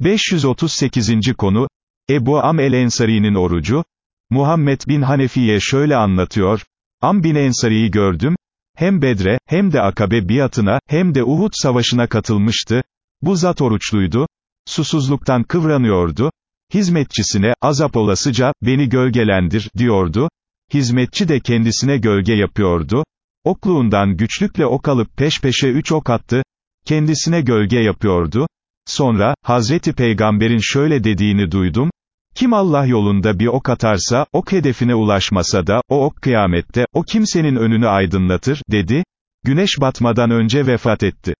538. konu, Ebu Am el-Ensari'nin orucu, Muhammed bin Hanefiye şöyle anlatıyor, Am bin Ensari'yi gördüm, hem Bedre, hem de Akabe biatına, hem de Uhud savaşına katılmıştı, bu zat oruçluydu, susuzluktan kıvranıyordu, hizmetçisine, azap olasıca, beni gölgelendir, diyordu, hizmetçi de kendisine gölge yapıyordu, okluğundan güçlükle ok alıp peş peşe üç ok attı, kendisine gölge yapıyordu, sonra, Hazreti Peygamber'in şöyle dediğini duydum, kim Allah yolunda bir ok atarsa, ok hedefine ulaşmasa da, o ok kıyamette, o kimsenin önünü aydınlatır, dedi, güneş batmadan önce vefat etti.